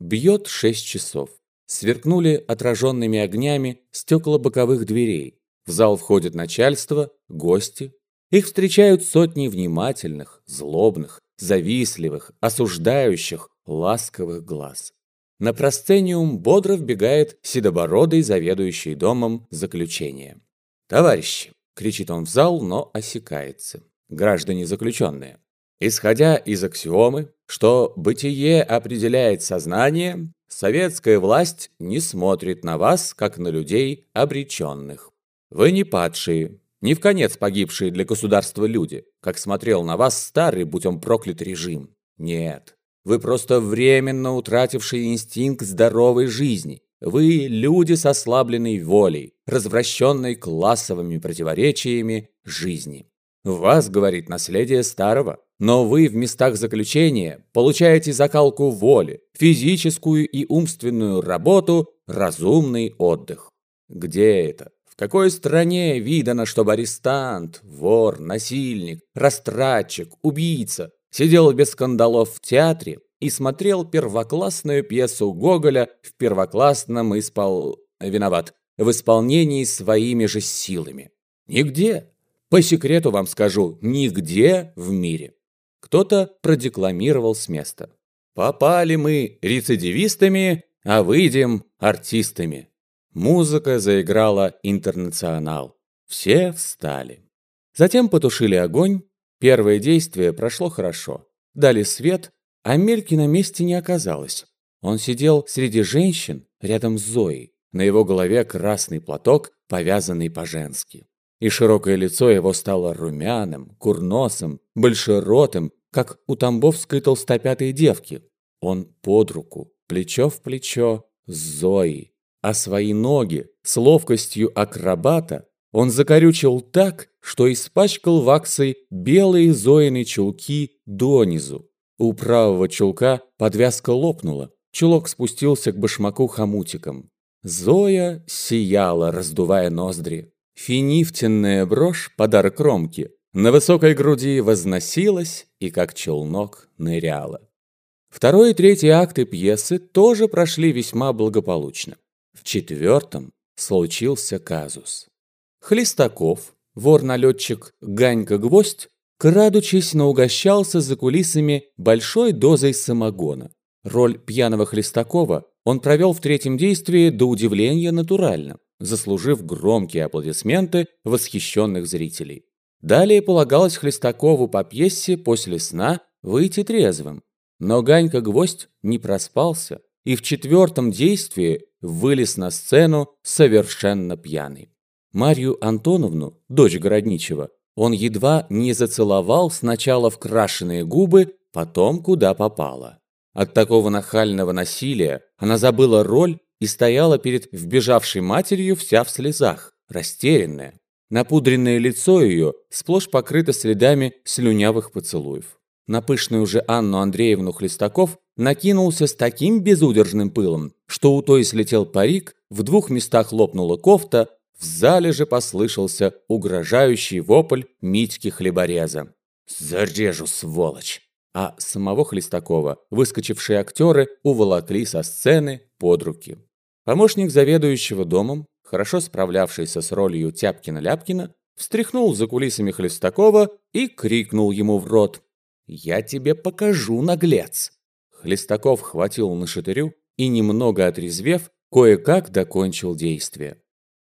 Бьет шесть часов. Сверкнули отраженными огнями стекла боковых дверей. В зал входит начальство, гости. Их встречают сотни внимательных, злобных, завистливых, осуждающих, ласковых глаз. На просцениум бодро вбегает седобородый заведующий домом заключения. «Товарищи!» – кричит он в зал, но осекается. Граждане заключенные. Исходя из аксиомы, что бытие определяет сознание, советская власть не смотрит на вас, как на людей обреченных. Вы не падшие, не в конец погибшие для государства люди, как смотрел на вас старый, будь он проклят режим. Нет, вы просто временно утратившие инстинкт здоровой жизни. Вы люди с ослабленной волей, развращенной классовыми противоречиями жизни. В вас, говорит наследие старого, но вы в местах заключения получаете закалку воли, физическую и умственную работу, разумный отдых. Где это? В какой стране видано, чтобы арестант, вор, насильник, растратчик, убийца сидел без скандалов в театре и смотрел первоклассную пьесу Гоголя в первоклассном испол... виноват, в исполнении своими же силами? Нигде. По секрету вам скажу, нигде в мире. Кто-то продекламировал с места. Попали мы рецидивистами, а выйдем артистами. Музыка заиграла интернационал. Все встали. Затем потушили огонь. Первое действие прошло хорошо. Дали свет, а Мельки на месте не оказалось. Он сидел среди женщин рядом с Зоей. На его голове красный платок, повязанный по-женски и широкое лицо его стало румяным, курносым, большеротым, как у тамбовской толстопятой девки. Он под руку, плечо в плечо с Зоей, а свои ноги с ловкостью акробата он закорючил так, что испачкал ваксой белые Зоины чулки донизу. У правого чулка подвязка лопнула, чулок спустился к башмаку хомутиком. Зоя сияла, раздувая ноздри. Финифтенная брошь, подарок Ромке, на высокой груди возносилась и как челнок ныряла. Второй и третий акты пьесы тоже прошли весьма благополучно. В четвертом случился казус. Хлестаков, вор-налетчик Ганька-Гвоздь, крадучись, наугощался за кулисами большой дозой самогона. Роль пьяного Хлестакова он провел в третьем действии до удивления натурально заслужив громкие аплодисменты восхищенных зрителей. Далее полагалось Хлестакову по пьесе после сна выйти трезвым. Но Ганька-гвоздь не проспался и в четвертом действии вылез на сцену совершенно пьяный. Марью Антоновну, дочь Городничего, он едва не зацеловал сначала в крашеные губы, потом куда попало. От такого нахального насилия она забыла роль и стояла перед вбежавшей матерью вся в слезах, растерянная. Напудренное лицо ее сплошь покрыто следами слюнявых поцелуев. На пышную же Анну Андреевну Хлестаков накинулся с таким безудержным пылом, что у той слетел парик, в двух местах лопнула кофта, в зале же послышался угрожающий вопль Митьки Хлебореза. «Зарежу, сволочь!» А самого Хлестакова выскочившие актеры уволокли со сцены под руки. Помощник заведующего домом, хорошо справлявшийся с ролью Тяпкина-Ляпкина, встряхнул за кулисами Хлестакова и крикнул ему в рот. «Я тебе покажу, наглец!» Хлестаков хватил на шатырю и, немного отрезвев, кое-как докончил действие.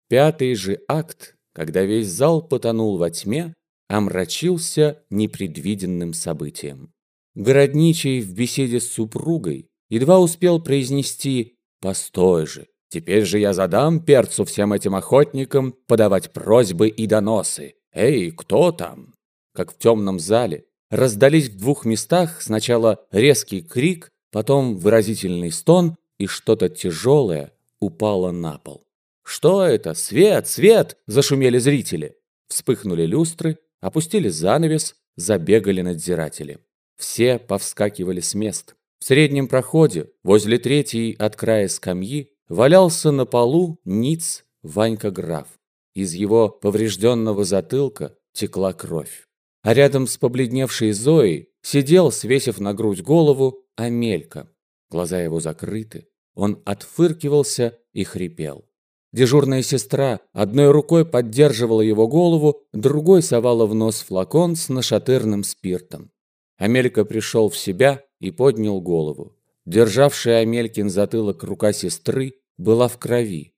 Пятый же акт, когда весь зал потонул во тьме, омрачился непредвиденным событием. Городничий в беседе с супругой едва успел произнести Постой же, теперь же я задам перцу всем этим охотникам подавать просьбы и доносы. Эй, кто там? Как в темном зале раздались в двух местах сначала резкий крик, потом выразительный стон, и что-то тяжелое упало на пол. «Что это? Свет! Свет!» – зашумели зрители. Вспыхнули люстры, опустили занавес, забегали надзиратели. Все повскакивали с мест. В среднем проходе, возле третьей от края скамьи, валялся на полу ниц Ванька Граф. Из его поврежденного затылка текла кровь. А рядом с побледневшей Зоей сидел, свесив на грудь голову, Амелька. Глаза его закрыты. Он отфыркивался и хрипел. Дежурная сестра одной рукой поддерживала его голову, другой совала в нос флакон с нашатырным спиртом. Амелька пришел в себя и поднял голову. Державшая Амелькин затылок рука сестры была в крови.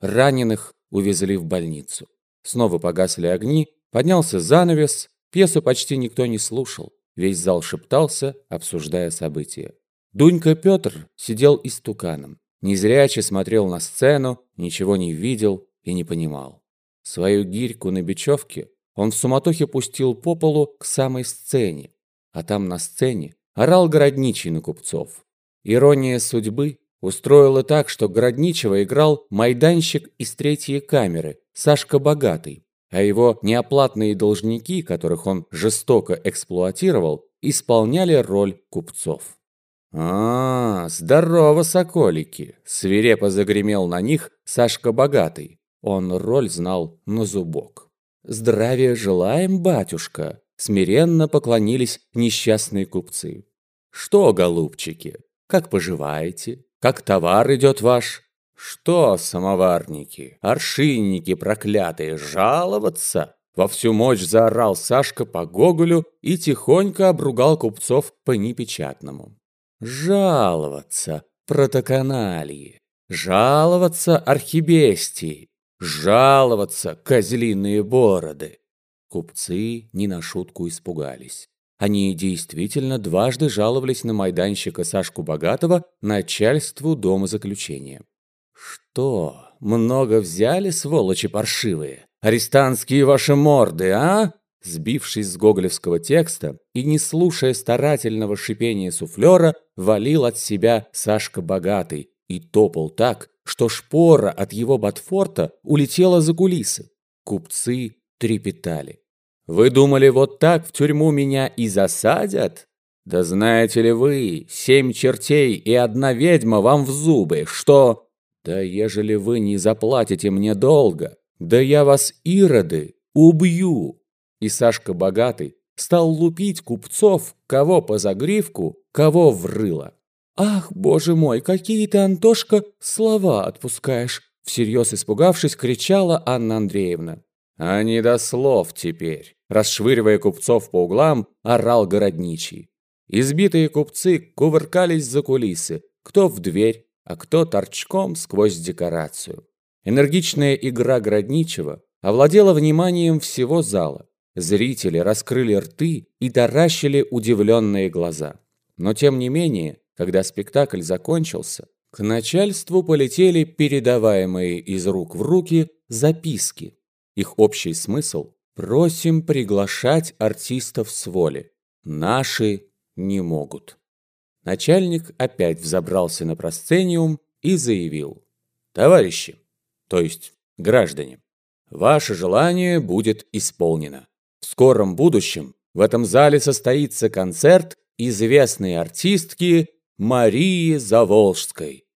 Раненых увезли в больницу. Снова погасли огни, поднялся занавес, пьесу почти никто не слушал. Весь зал шептался, обсуждая события. Дунька Петр сидел истуканом. Незряче смотрел на сцену, ничего не видел и не понимал. Свою гирьку на бечевке он в суматохе пустил по полу к самой сцене, а там на сцене орал городничий на купцов. Ирония судьбы устроила так, что Городничего играл майданщик из третьей камеры, Сашка Богатый, а его неоплатные должники, которых он жестоко эксплуатировал, исполняли роль купцов. «А, здорово, соколики!» – свирепо загремел на них Сашка Богатый. Он роль знал на зубок. «Здравия желаем, батюшка!» – смиренно поклонились несчастные купцы. «Что, голубчики, как поживаете? Как товар идет ваш?» «Что, самоварники, аршинники проклятые, жаловаться?» Во всю мощь заорал Сашка по Гоголю и тихонько обругал купцов по непечатному. Жаловаться протоканальи, жаловаться архибестии, жаловаться козлиные бороды. Купцы не на шутку испугались. Они действительно дважды жаловались на майданщика Сашку Богатого начальству дома заключения. «Что, много взяли, сволочи паршивые? Арестантские ваши морды, а?» Сбившись с гоголевского текста и не слушая старательного шипения суфлера, валил от себя Сашка Богатый и топал так, что шпора от его ботфорта улетела за кулисы. Купцы трепетали. «Вы думали, вот так в тюрьму меня и засадят? Да знаете ли вы, семь чертей и одна ведьма вам в зубы, что...» «Да ежели вы не заплатите мне долго, да я вас, ироды, убью!» И Сашка Богатый стал лупить купцов, кого по загривку, кого в рыло. «Ах, боже мой, какие ты, Антошка, слова отпускаешь!» Всерьез испугавшись, кричала Анна Андреевна. «А не до слов теперь!» Расшвыривая купцов по углам, орал городничий. Избитые купцы кувыркались за кулисы, кто в дверь, а кто торчком сквозь декорацию. Энергичная игра городничего овладела вниманием всего зала. Зрители раскрыли рты и таращили удивленные глаза. Но тем не менее, когда спектакль закончился, к начальству полетели передаваемые из рук в руки записки. Их общий смысл – просим приглашать артистов с воли. Наши не могут. Начальник опять взобрался на просцениум и заявил. Товарищи, то есть граждане, ваше желание будет исполнено. В скором будущем в этом зале состоится концерт известной артистки Марии Заволжской.